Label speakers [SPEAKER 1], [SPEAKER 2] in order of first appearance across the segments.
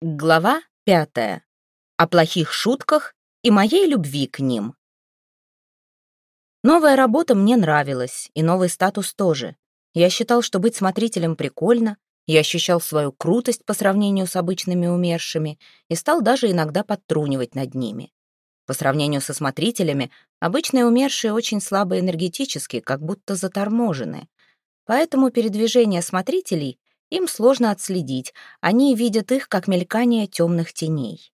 [SPEAKER 1] Глава пятая. О плохих шутках и моей любви к ним. Новая работа мне нравилась, и новый статус тоже. Я считал, что быть смотрителем прикольно, я ощущал свою крутость по сравнению с обычными умершими и стал даже иногда подтрунивать над ними. По сравнению со смотрителями, обычные умершие очень слабо энергетически, как будто заторможены. Поэтому передвижение смотрителей им сложно отследить, они видят их как мелькание темных теней.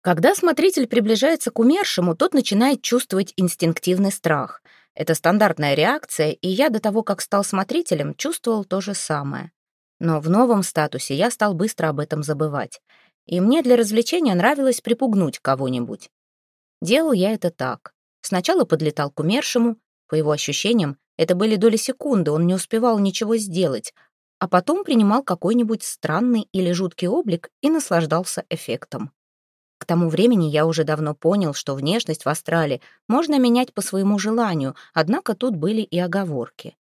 [SPEAKER 1] Когда смотритель приближается к умершему, тот начинает чувствовать инстинктивный страх. Это стандартная реакция, и я до того, как стал смотрителем, чувствовал то же самое. Но в новом статусе я стал быстро об этом забывать. И мне для развлечения нравилось припугнуть кого-нибудь. Делал я это так. Сначала подлетал к умершему, по его ощущениям, это были доли секунды, он не успевал ничего сделать, а потом принимал какой-нибудь странный или жуткий облик и наслаждался эффектом. К тому времени я уже давно понял, что внешность в астрале можно менять по своему желанию, однако тут были и оговорки.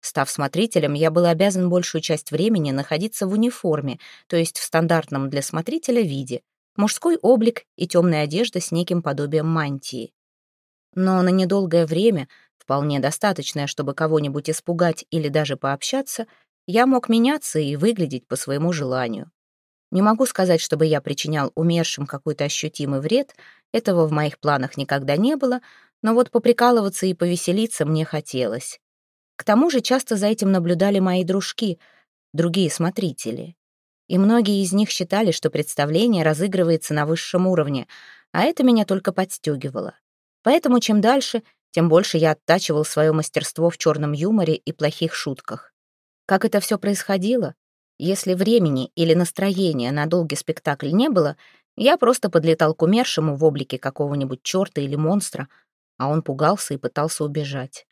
[SPEAKER 1] Став смотрителем, я был обязан большую часть времени находиться в униформе, то есть в стандартном для смотрителя виде, мужской облик и темная одежда с неким подобием мантии. Но на недолгое время, вполне достаточное, чтобы кого-нибудь испугать или даже пообщаться, я мог меняться и выглядеть по своему желанию. Не могу сказать, чтобы я причинял умершим какой-то ощутимый вред, этого в моих планах никогда не было, но вот поприкалываться и повеселиться мне хотелось. К тому же часто за этим наблюдали мои дружки, другие смотрители. И многие из них считали, что представление разыгрывается на высшем уровне, а это меня только подстегивало. Поэтому чем дальше, тем больше я оттачивал свое мастерство в черном юморе и плохих шутках. Как это все происходило? Если времени или настроения на долгий спектакль не было, я просто подлетал к умершему в облике какого-нибудь черта или монстра, а он пугался и пытался убежать.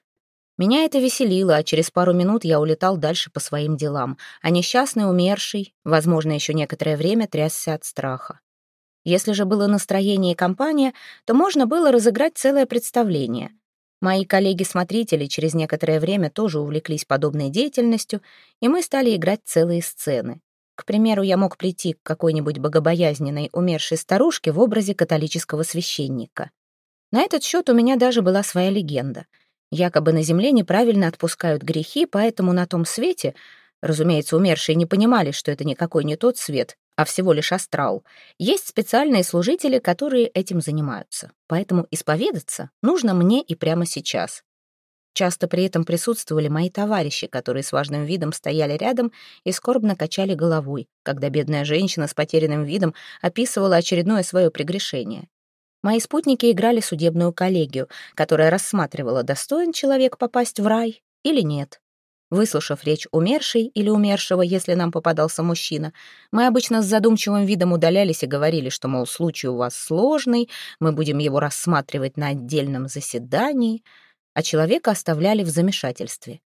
[SPEAKER 1] Меня это веселило, а через пару минут я улетал дальше по своим делам, а несчастный умерший, возможно, еще некоторое время трясся от страха. Если же было настроение и компания, то можно было разыграть целое представление. Мои коллеги-смотрители через некоторое время тоже увлеклись подобной деятельностью, и мы стали играть целые сцены. К примеру, я мог прийти к какой-нибудь богобоязненной умершей старушке в образе католического священника. На этот счет у меня даже была своя легенда. Якобы на земле неправильно отпускают грехи, поэтому на том свете, разумеется, умершие не понимали, что это никакой не тот свет, а всего лишь астрал, есть специальные служители, которые этим занимаются. Поэтому исповедаться нужно мне и прямо сейчас. Часто при этом присутствовали мои товарищи, которые с важным видом стояли рядом и скорбно качали головой, когда бедная женщина с потерянным видом описывала очередное свое прегрешение. Мои спутники играли судебную коллегию, которая рассматривала, достоин человек попасть в рай или нет. Выслушав речь умершей или умершего, если нам попадался мужчина, мы обычно с задумчивым видом удалялись и говорили, что, мол, случай у вас сложный, мы будем его рассматривать на отдельном заседании, а человека оставляли в замешательстве.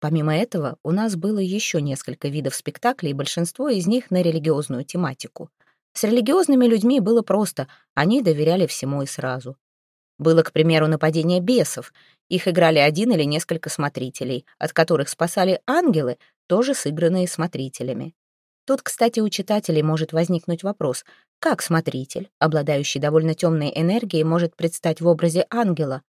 [SPEAKER 1] Помимо этого, у нас было еще несколько видов спектаклей, большинство из них на религиозную тематику. С религиозными людьми было просто, они доверяли всему и сразу. Было, к примеру, нападение бесов, их играли один или несколько смотрителей, от которых спасали ангелы, тоже сыгранные смотрителями. Тут, кстати, у читателей может возникнуть вопрос, как смотритель, обладающий довольно темной энергией, может предстать в образе ангела?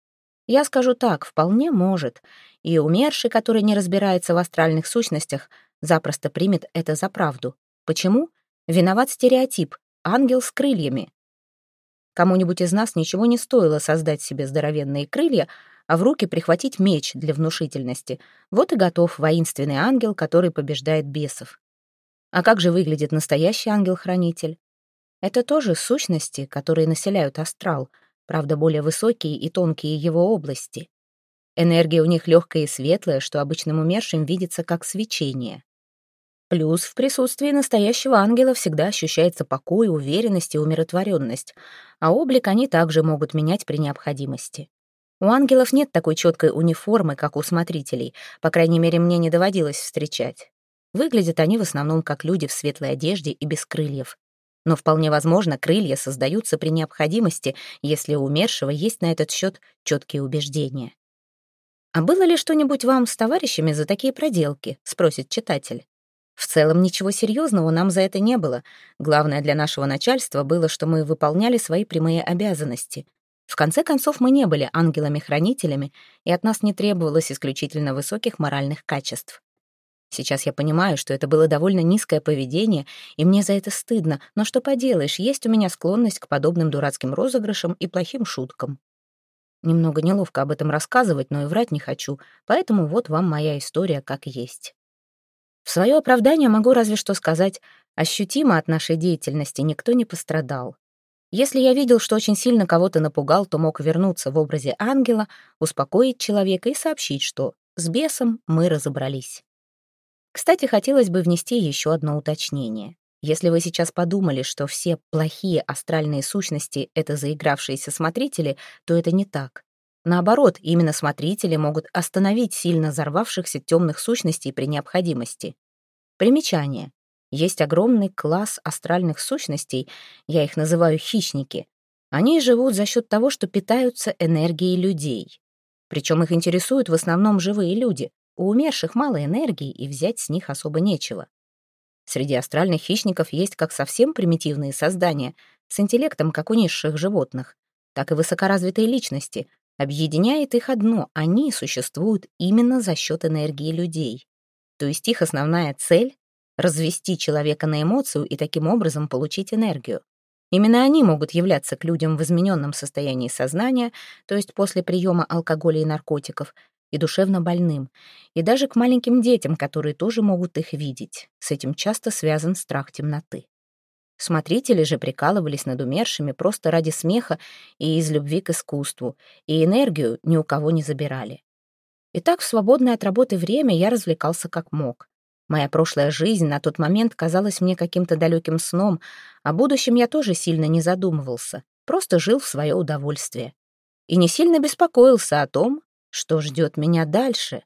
[SPEAKER 1] Я скажу так, вполне может. И умерший, который не разбирается в астральных сущностях, запросто примет это за правду. Почему? Виноват стереотип «ангел с крыльями». Кому-нибудь из нас ничего не стоило создать себе здоровенные крылья, а в руки прихватить меч для внушительности. Вот и готов воинственный ангел, который побеждает бесов. А как же выглядит настоящий ангел-хранитель? Это тоже сущности, которые населяют астрал, правда, более высокие и тонкие его области. Энергия у них легкая и светлая, что обычным умершим видится как свечение. Плюс в присутствии настоящего ангела всегда ощущается покой, уверенность и умиротворенность, а облик они также могут менять при необходимости. У ангелов нет такой четкой униформы, как у смотрителей, по крайней мере, мне не доводилось встречать. Выглядят они в основном как люди в светлой одежде и без крыльев. Но вполне возможно, крылья создаются при необходимости, если у умершего есть на этот счет четкие убеждения. «А было ли что-нибудь вам с товарищами за такие проделки?» — спросит читатель. В целом ничего серьезного нам за это не было. Главное для нашего начальства было, что мы выполняли свои прямые обязанности. В конце концов, мы не были ангелами-хранителями, и от нас не требовалось исключительно высоких моральных качеств. Сейчас я понимаю, что это было довольно низкое поведение, и мне за это стыдно, но что поделаешь, есть у меня склонность к подобным дурацким розыгрышам и плохим шуткам. Немного неловко об этом рассказывать, но и врать не хочу, поэтому вот вам моя история как есть. В свое оправдание могу разве что сказать, ощутимо от нашей деятельности никто не пострадал. Если я видел, что очень сильно кого-то напугал, то мог вернуться в образе ангела, успокоить человека и сообщить, что с бесом мы разобрались. Кстати, хотелось бы внести еще одно уточнение. Если вы сейчас подумали, что все плохие астральные сущности — это заигравшиеся смотрители, то это не так. Наоборот, именно смотрители могут остановить сильно взорвавшихся темных сущностей при необходимости. Примечание. Есть огромный класс астральных сущностей, я их называю хищники. Они живут за счет того, что питаются энергией людей. Причем их интересуют в основном живые люди. У умерших мало энергии, и взять с них особо нечего. Среди астральных хищников есть как совсем примитивные создания, с интеллектом, как у низших животных, так и высокоразвитые личности, Объединяет их одно — они существуют именно за счет энергии людей. То есть их основная цель — развести человека на эмоцию и таким образом получить энергию. Именно они могут являться к людям в измененном состоянии сознания, то есть после приема алкоголя и наркотиков, и душевно больным, и даже к маленьким детям, которые тоже могут их видеть. С этим часто связан страх темноты. Смотрители же прикалывались над умершими просто ради смеха и из любви к искусству, и энергию ни у кого не забирали. И так в свободное от работы время я развлекался как мог. Моя прошлая жизнь на тот момент казалась мне каким-то далеким сном, о будущем я тоже сильно не задумывался, просто жил в свое удовольствие. И не сильно беспокоился о том, что ждет меня дальше.